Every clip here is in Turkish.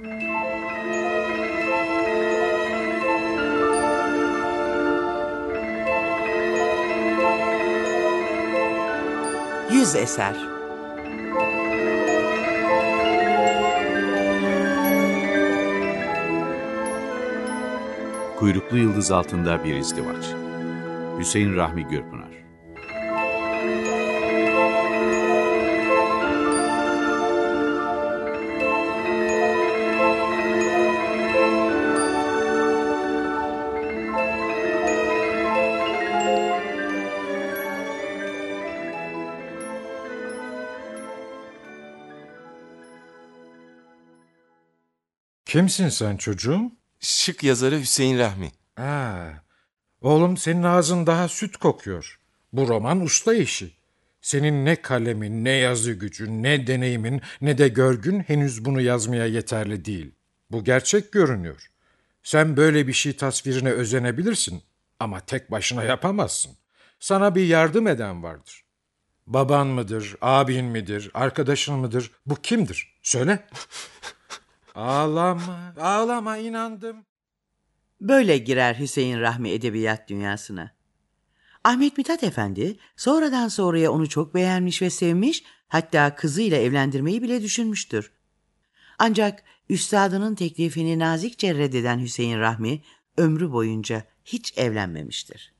Yüz eser. Kuyruklu yıldız altında bir izdivaç. Hüseyin Rahmi Gürpınar. Kimsin sen çocuğum? Şık yazarı Hüseyin Rahmi. Ha, oğlum senin ağzın daha süt kokuyor. Bu roman usta işi. Senin ne kalemin, ne yazı gücün, ne deneyimin, ne de görgün henüz bunu yazmaya yeterli değil. Bu gerçek görünüyor. Sen böyle bir şey tasvirine özenebilirsin ama tek başına yapamazsın. Sana bir yardım eden vardır. Baban mıdır, abin midir, arkadaşın mıdır? Bu kimdir? Söyle. ağlama, ağlama inandım. Böyle girer Hüseyin Rahmi edebiyat dünyasına. Ahmet Mithat Efendi sonradan sonraya onu çok beğenmiş ve sevmiş, hatta kızıyla evlendirmeyi bile düşünmüştür. Ancak üstadının teklifini nazikçe reddeden Hüseyin Rahmi ömrü boyunca hiç evlenmemiştir.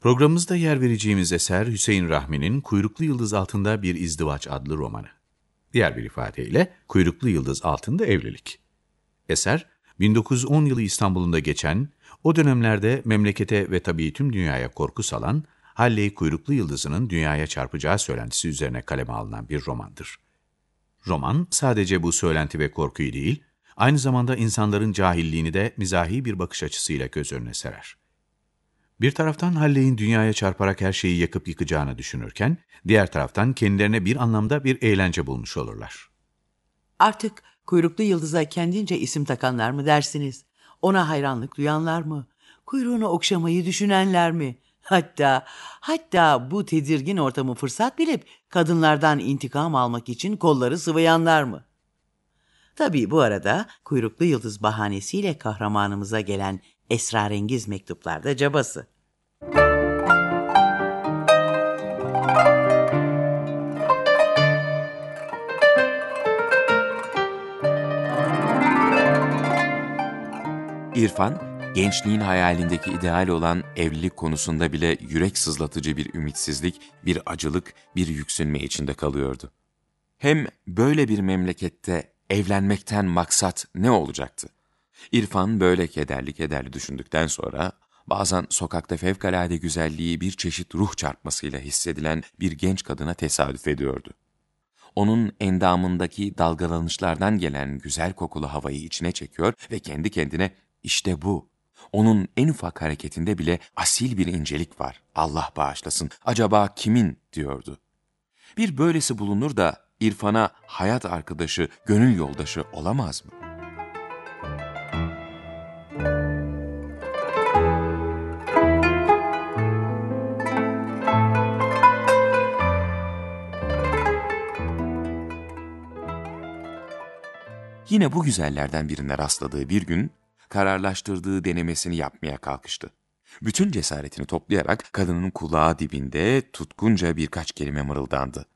Programımızda yer vereceğimiz eser Hüseyin Rahmi'nin Kuyruklu Yıldız Altında Bir İzdivaç adlı romanı. Diğer bir ifadeyle Kuyruklu Yıldız Altında Evlilik. Eser, 1910 yılı İstanbul'unda geçen, o dönemlerde memlekete ve tabii tüm dünyaya korku salan Halley Kuyruklu Yıldızı'nın dünyaya çarpacağı söylentisi üzerine kaleme alınan bir romandır. Roman sadece bu söylenti ve korkuyu değil, aynı zamanda insanların cahilliğini de mizahi bir bakış açısıyla göz önüne serer. Bir taraftan Halley'in dünyaya çarparak her şeyi yakıp yıkacağını düşünürken, diğer taraftan kendilerine bir anlamda bir eğlence bulmuş olurlar. Artık kuyruklu yıldıza kendince isim takanlar mı dersiniz? Ona hayranlık duyanlar mı? Kuyruğunu okşamayı düşünenler mi? Hatta, hatta bu tedirgin ortamı fırsat bilip kadınlardan intikam almak için kolları sıvayanlar mı? Tabii bu arada kuyruklu yıldız bahanesiyle kahramanımıza gelen esrarengiz mektuplarda cabası. İrfan, gençliğin hayalindeki ideal olan evlilik konusunda bile yürek sızlatıcı bir ümitsizlik, bir acılık, bir yüksünme içinde kalıyordu. Hem böyle bir memlekette evlenmekten maksat ne olacaktı? İrfan böyle kederli kederli düşündükten sonra bazen sokakta fevkalade güzelliği bir çeşit ruh çarpmasıyla hissedilen bir genç kadına tesadüf ediyordu. Onun endamındaki dalgalanışlardan gelen güzel kokulu havayı içine çekiyor ve kendi kendine işte bu. Onun en ufak hareketinde bile asil bir incelik var. Allah bağışlasın. Acaba kimin diyordu. Bir böylesi bulunur da İrfan'a hayat arkadaşı, gönül yoldaşı olamaz mı? Yine bu güzellerden birine rastladığı bir gün, kararlaştırdığı denemesini yapmaya kalkıştı. Bütün cesaretini toplayarak kadının kulağı dibinde tutkunca birkaç kelime mırıldandı.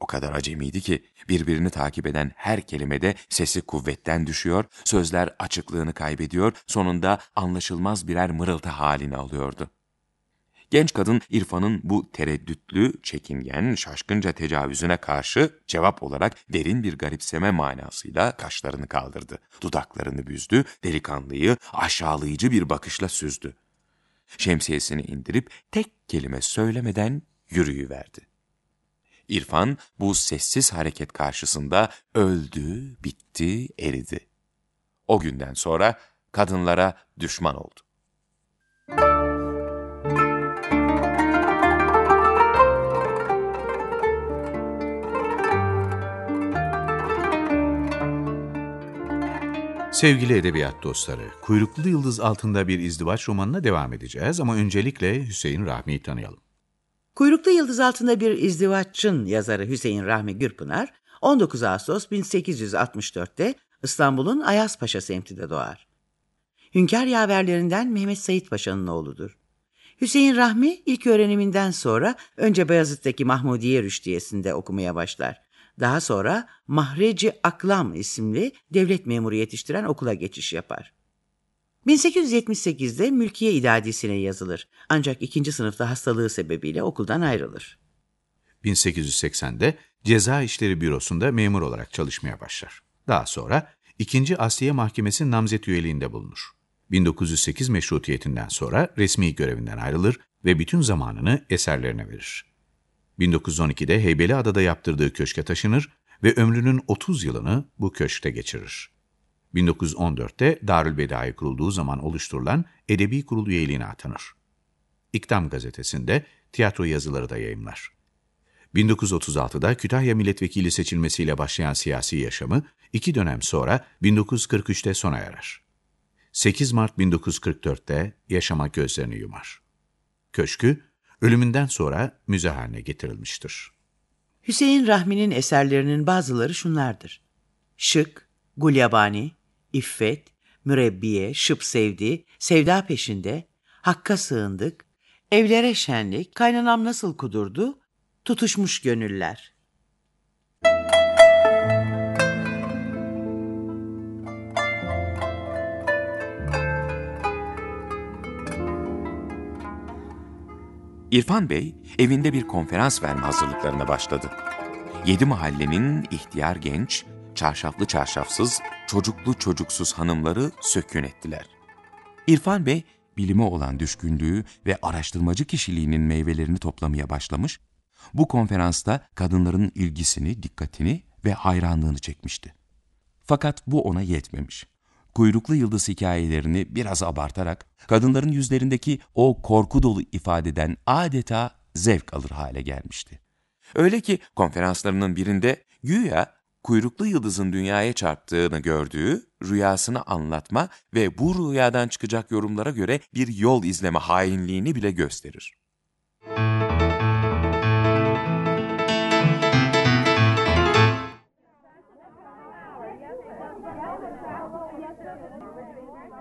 O kadar acemiydi ki birbirini takip eden her kelimede sesi kuvvetten düşüyor, sözler açıklığını kaybediyor, sonunda anlaşılmaz birer mırıltı halini alıyordu. Genç kadın İrfan'ın bu tereddütlü, çekingen, şaşkınca tecavüzüne karşı cevap olarak derin bir garipseme manasıyla kaşlarını kaldırdı. Dudaklarını büzdü, delikanlıyı aşağılayıcı bir bakışla süzdü. Şemsiyesini indirip tek kelime söylemeden yürüyüverdi. İrfan bu sessiz hareket karşısında öldü, bitti, eridi. O günden sonra kadınlara düşman oldu. Sevgili edebiyat dostları, Kuyruklu Yıldız Altında Bir İzdivaç romanına devam edeceğiz ama öncelikle Hüseyin Rahmi'yi tanıyalım. Kuyruklu Yıldız altında bir izdivaççın yazarı Hüseyin Rahmi Gürpınar, 19 Ağustos 1864'te İstanbul'un Ayazpaşa semtinde doğar. Hünkâr yaverlerinden Mehmet Said Paşa'nın oğludur. Hüseyin Rahmi ilk öğreniminden sonra önce Beyazıt'taki Mahmudiye Rüştiyesi'nde okumaya başlar. Daha sonra Mahreci Aklam isimli devlet memuru yetiştiren okula geçiş yapar. 1878'de Mülkiye İdadisi'ne yazılır. Ancak ikinci sınıfta hastalığı sebebiyle okuldan ayrılır. 1880'de Ceza İşleri Bürosu'nda memur olarak çalışmaya başlar. Daha sonra 2. Asliye Mahkemesi namzet üyeliğinde bulunur. 1908 meşrutiyetinden sonra resmi görevinden ayrılır ve bütün zamanını eserlerine verir. 1912'de Heybeliada'da yaptırdığı köşke taşınır ve ömrünün 30 yılını bu köşkte geçirir. 1914'te Darülbedai kurulduğu zaman oluşturulan Edebi Kurul üyeliğine atanır. İktam gazetesinde tiyatro yazıları da yayımlar. 1936'da Kütahya milletvekili seçilmesiyle başlayan siyasi yaşamı iki dönem sonra 1943'te sona erer. 8 Mart 1944'te yaşama gözlerini yumar. Köşkü ölümünden sonra müze haline getirilmiştir. Hüseyin Rahmi'nin eserlerinin bazıları şunlardır. Şık, Gulyabani, İffet, Mürebbiye, Şıp Sevdi, Sevda Peşinde, Hakka Sığındık, Evlere Şenlik, Kaynanam Nasıl Kudurdu, Tutuşmuş Gönüller. İrfan Bey evinde bir konferans verme hazırlıklarına başladı. Yedi mahallenin ihtiyar genç, çarşaflı çarşafsız, çocuklu çocuksuz hanımları sökün ettiler. İrfan Bey bilime olan düşkünlüğü ve araştırmacı kişiliğinin meyvelerini toplamaya başlamış, bu konferansta kadınların ilgisini, dikkatini ve hayranlığını çekmişti. Fakat bu ona yetmemiş. Kuyruklu yıldız hikayelerini biraz abartarak kadınların yüzlerindeki o korku dolu ifadeden adeta zevk alır hale gelmişti. Öyle ki konferanslarının birinde güya kuyruklu yıldızın dünyaya çarptığını gördüğü rüyasını anlatma ve bu rüyadan çıkacak yorumlara göre bir yol izleme hainliğini bile gösterir.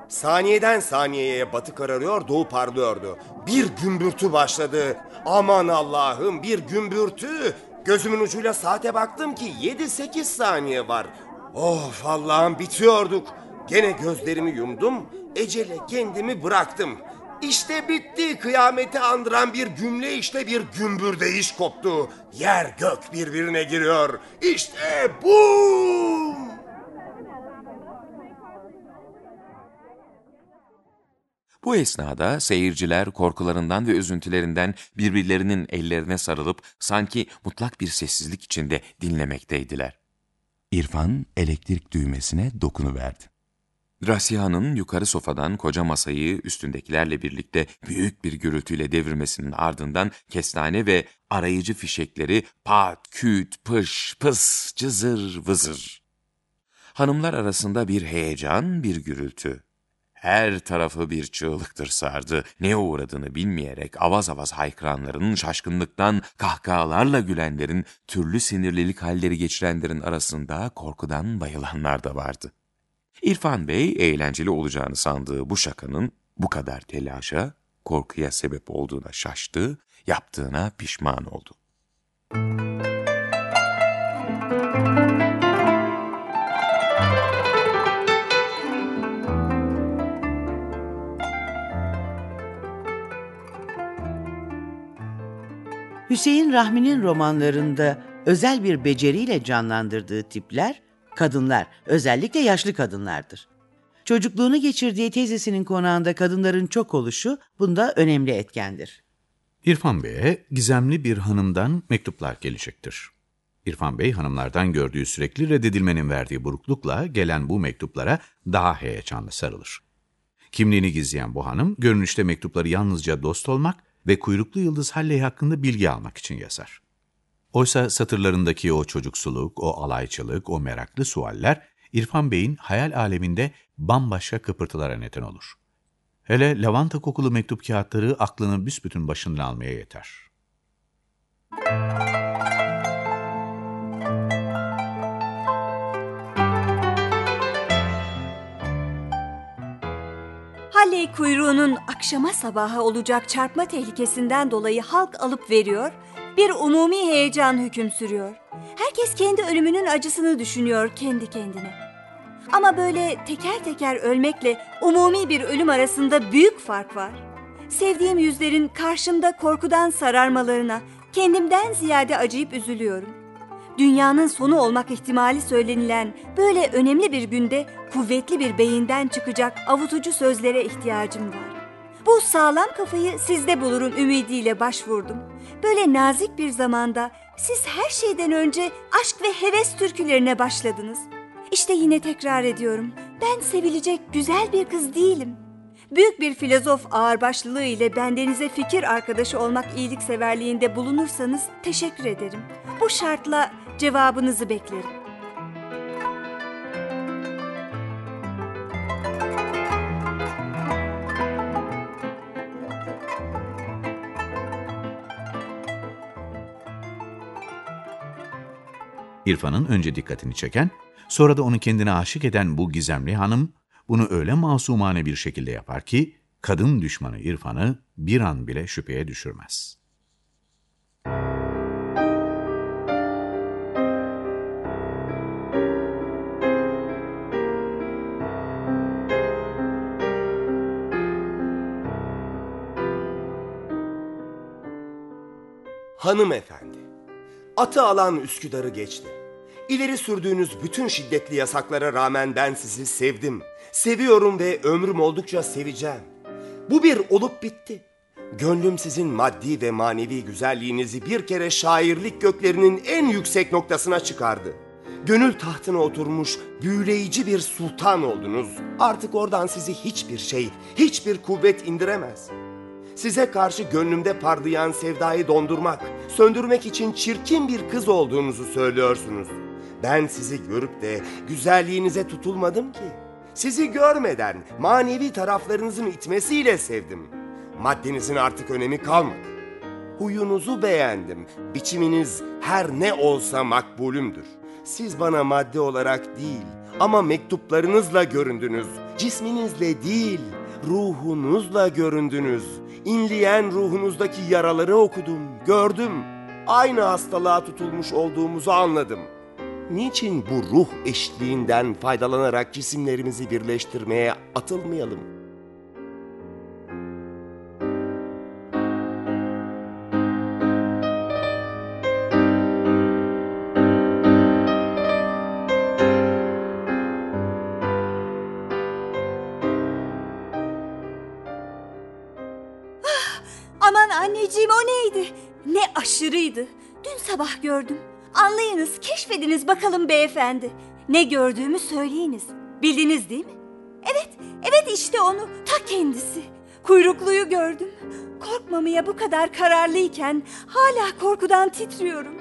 Saniyeden saniyeye batı kararıyor, doğu parlıyordu. Bir gümbürtü başladı. Aman Allah'ım bir gümbürtü. Gözümün ucuyla saate baktım ki 7-8 saniye var. Of Allah'ım bitiyorduk. Gene gözlerimi yumdum. Ecele kendimi bıraktım. İşte bitti kıyameti andıran bir cümle işte bir gümbürdeyiş koptu. Yer gök birbirine giriyor. İşte bu. Bu esnada seyirciler korkularından ve üzüntülerinden birbirlerinin ellerine sarılıp sanki mutlak bir sessizlik içinde dinlemekteydiler. İrfan elektrik düğmesine dokunuverdi. Rasiha'nın yukarı sofadan koca masayı üstündekilerle birlikte büyük bir gürültüyle devirmesinin ardından kestane ve arayıcı fişekleri pat, küt, pış, pıs, cızır, vızır. Hanımlar arasında bir heyecan, bir gürültü. Her tarafı bir çığlıktır sardı. Ne uğradığını bilmeyerek avaz avaz haykıranların, şaşkınlıktan kahkahalarla gülenlerin, türlü sinirlilik halleri geçirenlerin arasında korkudan bayılanlar da vardı. İrfan Bey eğlenceli olacağını sandığı bu şakanın bu kadar telaşa, korkuya sebep olduğuna şaştı, yaptığına pişman oldu. Hüseyin Rahmi'nin romanlarında özel bir beceriyle canlandırdığı tipler kadınlar, özellikle yaşlı kadınlardır. Çocukluğunu geçirdiği teyzesinin konağında kadınların çok oluşu bunda önemli etkendir. İrfan Bey'e gizemli bir hanımdan mektuplar gelecektir. İrfan Bey hanımlardan gördüğü sürekli reddedilmenin verdiği buruklukla gelen bu mektuplara daha heyecanlı sarılır. Kimliğini gizleyen bu hanım görünüşte mektupları yalnızca dost olmak ve kuyruklu yıldız Halley hakkında bilgi almak için yazar. Oysa satırlarındaki o çocuksuluk, o alaycılık, o meraklı sualler İrfan Bey'in hayal aleminde bambaşka kıpırtılara neden olur. Hele lavanta kokulu mektup kağıtları aklını büsbütün başından almaya yeter. Halley kuyruğunun akşama sabaha olacak çarpma tehlikesinden dolayı halk alıp veriyor, bir umumi heyecan hüküm sürüyor. Herkes kendi ölümünün acısını düşünüyor kendi kendine. Ama böyle teker teker ölmekle umumi bir ölüm arasında büyük fark var. Sevdiğim yüzlerin karşımda korkudan sararmalarına kendimden ziyade acıyıp üzülüyorum. Dünyanın sonu olmak ihtimali söylenilen böyle önemli bir günde kuvvetli bir beyinden çıkacak avutucu sözlere ihtiyacım var. Bu sağlam kafayı sizde bulurum ümidiyle başvurdum. Böyle nazik bir zamanda siz her şeyden önce aşk ve heves türkülerine başladınız. İşte yine tekrar ediyorum. Ben sevilecek güzel bir kız değilim. Büyük bir filozof ağırbaşlılığı ile bendenize fikir arkadaşı olmak iyilikseverliğinde bulunursanız teşekkür ederim. Bu şartla cevabınızı beklerim. İrfan'ın önce dikkatini çeken, sonra da onu kendine aşık eden bu gizemli hanım, bunu öyle masumane bir şekilde yapar ki, kadın düşmanı İrfan'ı bir an bile şüpheye düşürmez. Hanımefendi, atı alan Üsküdar'ı geçti. İleri sürdüğünüz bütün şiddetli yasaklara rağmen ben sizi sevdim. Seviyorum ve ömrüm oldukça seveceğim. Bu bir olup bitti. Gönlüm sizin maddi ve manevi güzelliğinizi bir kere şairlik göklerinin en yüksek noktasına çıkardı. Gönül tahtına oturmuş büyüleyici bir sultan oldunuz. Artık oradan sizi hiçbir şey, hiçbir kuvvet indiremez. Size karşı gönlümde parlayan sevdayı dondurmak, söndürmek için çirkin bir kız olduğunuzu söylüyorsunuz. Ben sizi görüp de güzelliğinize tutulmadım ki. Sizi görmeden manevi taraflarınızın itmesiyle sevdim. Maddenizin artık önemi kalmadı. Huyunuzu beğendim. Biçiminiz her ne olsa makbulümdür. Siz bana madde olarak değil ama mektuplarınızla göründünüz. Cisminizle değil, ruhunuzla göründünüz. İnleyen ruhunuzdaki yaraları okudum, gördüm. Aynı hastalığa tutulmuş olduğumuzu anladım. Niçin bu ruh eşliğinden faydalanarak cisimlerimizi birleştirmeye atılmayalım? Ne aşırıydı. Dün sabah gördüm. Anlayınız, keşfediniz bakalım beyefendi. Ne gördüğümü söyleyiniz. Bildiniz değil mi? Evet, evet işte onu. Ta kendisi. Kuyrukluyu gördüm. Korkmamaya bu kadar kararlıyken hala korkudan titriyorum.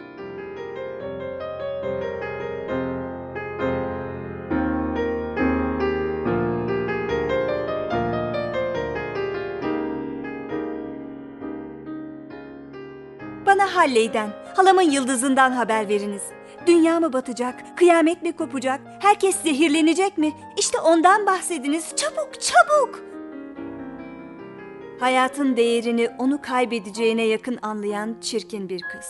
Halley'den, halamın yıldızından haber veriniz. Dünya mı batacak, kıyamet mi kopacak, herkes zehirlenecek mi? İşte ondan bahsediniz, çabuk çabuk! Hayatın değerini onu kaybedeceğine yakın anlayan çirkin bir kız.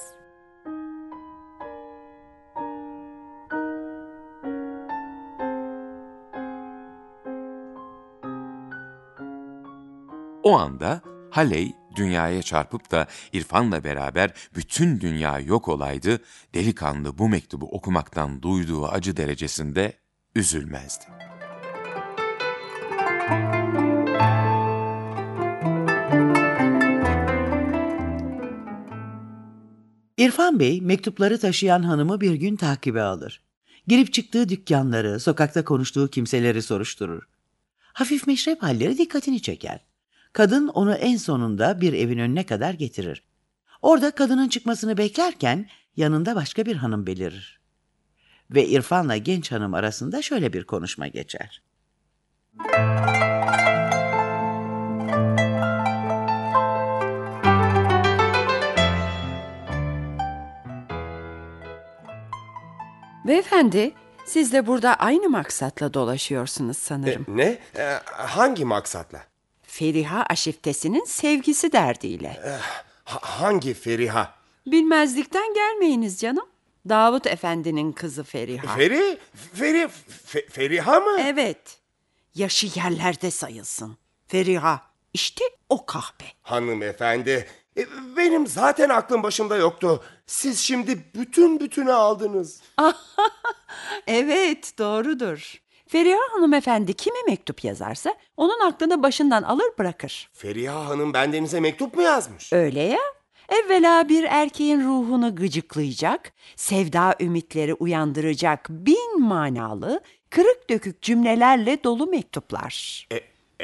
O anda Halley dünyaya çarpıp da İrfan'la beraber bütün dünya yok olaydı, delikanlı bu mektubu okumaktan duyduğu acı derecesinde üzülmezdi. İrfan Bey mektupları taşıyan hanımı bir gün takibe alır. Girip çıktığı dükkanları, sokakta konuştuğu kimseleri soruşturur. Hafif meşrep halleri dikkatini çeker. Kadın onu en sonunda bir evin önüne kadar getirir. Orada kadının çıkmasını beklerken yanında başka bir hanım belirir. Ve İrfan'la genç hanım arasında şöyle bir konuşma geçer. Beyefendi, siz de burada aynı maksatla dolaşıyorsunuz E, sanırım. ne? E, hangi maksatla? Feriha aşiftesinin sevgisi derdiyle. Ha- hangi Feriha? Bilmezlikten gelmeyiniz canım. Davut Efendi'nin kızı Feriha. Feri? Feri? Fe- Feriha mı? evet. Yaşı yerlerde sayılsın. Feriha. İşte o kahpe. Hanımefendi, e, benim zaten aklım başımda yoktu. Siz şimdi bütün bütüne aldınız. Evet doğrudur. Feriha hanımefendi kime mektup yazarsa onun aklını başından alır bırakır. Feriha Hanım bendenize mektup mu yazmış? Öyle ya. Evvela bir erkeğin ruhunu gıcıklayacak, sevda ümitleri uyandıracak bin manalı, kırık dökük cümlelerle dolu mektuplar. E,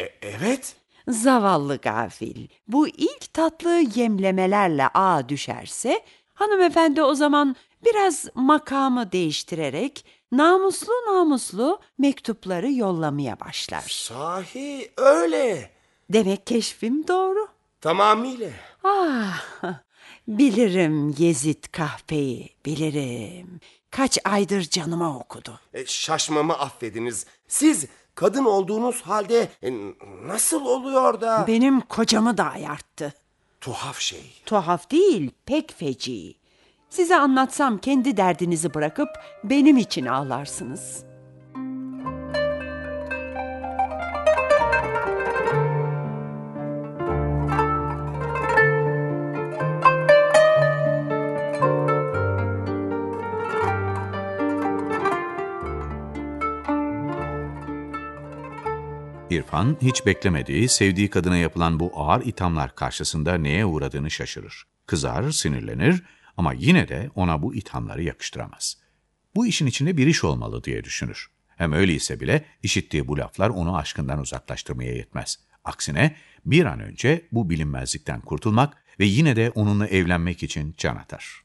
e, evet. Zavallı gafil. Bu ilk tatlı yemlemelerle ağa düşerse, hanımefendi o zaman biraz makamı değiştirerek namuslu namuslu mektupları yollamaya başlar. Sahi öyle. Demek keşfim doğru. Tamamıyla. Ah, bilirim Yezid kahpeyi, bilirim. Kaç aydır canıma okudu. E, şaşmamı affediniz. Siz kadın olduğunuz halde e, nasıl oluyor da... Benim kocamı da ayarttı. Tuhaf şey. Tuhaf değil, pek feci. Size anlatsam kendi derdinizi bırakıp benim için ağlarsınız. İrfan hiç beklemediği, sevdiği kadına yapılan bu ağır ithamlar karşısında neye uğradığını şaşırır. Kızar, sinirlenir ama yine de ona bu ithamları yakıştıramaz. Bu işin içinde bir iş olmalı diye düşünür. Hem öyleyse bile işittiği bu laflar onu aşkından uzaklaştırmaya yetmez. Aksine bir an önce bu bilinmezlikten kurtulmak ve yine de onunla evlenmek için can atar.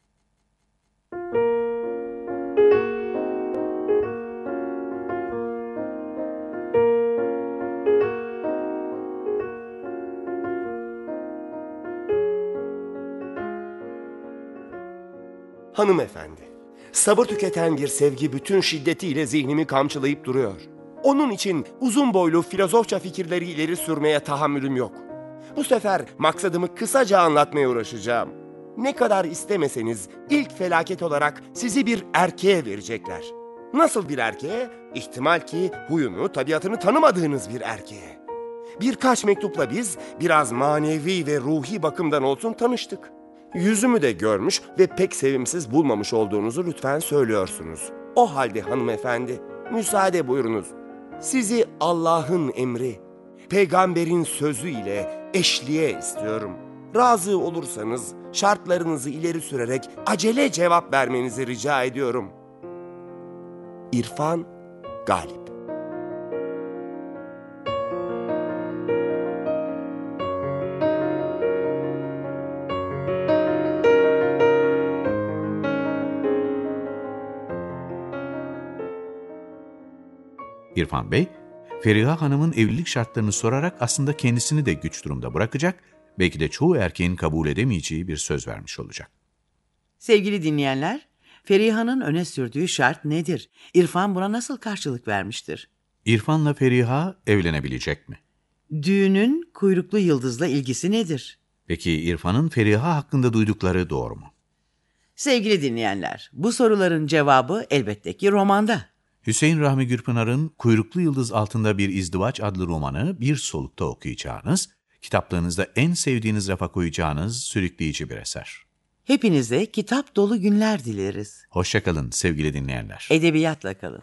Hanımefendi, sabır tüketen bir sevgi bütün şiddetiyle zihnimi kamçılayıp duruyor. Onun için uzun boylu filozofça fikirleri ileri sürmeye tahammülüm yok. Bu sefer maksadımı kısaca anlatmaya uğraşacağım. Ne kadar istemeseniz ilk felaket olarak sizi bir erkeğe verecekler. Nasıl bir erkeğe? İhtimal ki huyunu, tabiatını tanımadığınız bir erkeğe. Birkaç mektupla biz biraz manevi ve ruhi bakımdan olsun tanıştık. Yüzümü de görmüş ve pek sevimsiz bulmamış olduğunuzu lütfen söylüyorsunuz. O halde hanımefendi, müsaade buyurunuz. Sizi Allah'ın emri, peygamberin sözü ile eşliğe istiyorum. Razı olursanız şartlarınızı ileri sürerek acele cevap vermenizi rica ediyorum. İrfan Galip İrfan Bey, Feriha Hanım'ın evlilik şartlarını sorarak aslında kendisini de güç durumda bırakacak, belki de çoğu erkeğin kabul edemeyeceği bir söz vermiş olacak. Sevgili dinleyenler, Feriha'nın öne sürdüğü şart nedir? İrfan buna nasıl karşılık vermiştir? İrfan'la Feriha evlenebilecek mi? Düğünün kuyruklu yıldızla ilgisi nedir? Peki İrfan'ın Feriha hakkında duydukları doğru mu? Sevgili dinleyenler, bu soruların cevabı elbette ki romanda. Hüseyin Rahmi Gürpınar'ın Kuyruklu Yıldız Altında Bir İzdivaç adlı romanı bir solukta okuyacağınız, kitaplarınızda en sevdiğiniz rafa koyacağınız sürükleyici bir eser. Hepinize kitap dolu günler dileriz. Hoşçakalın sevgili dinleyenler. Edebiyatla kalın.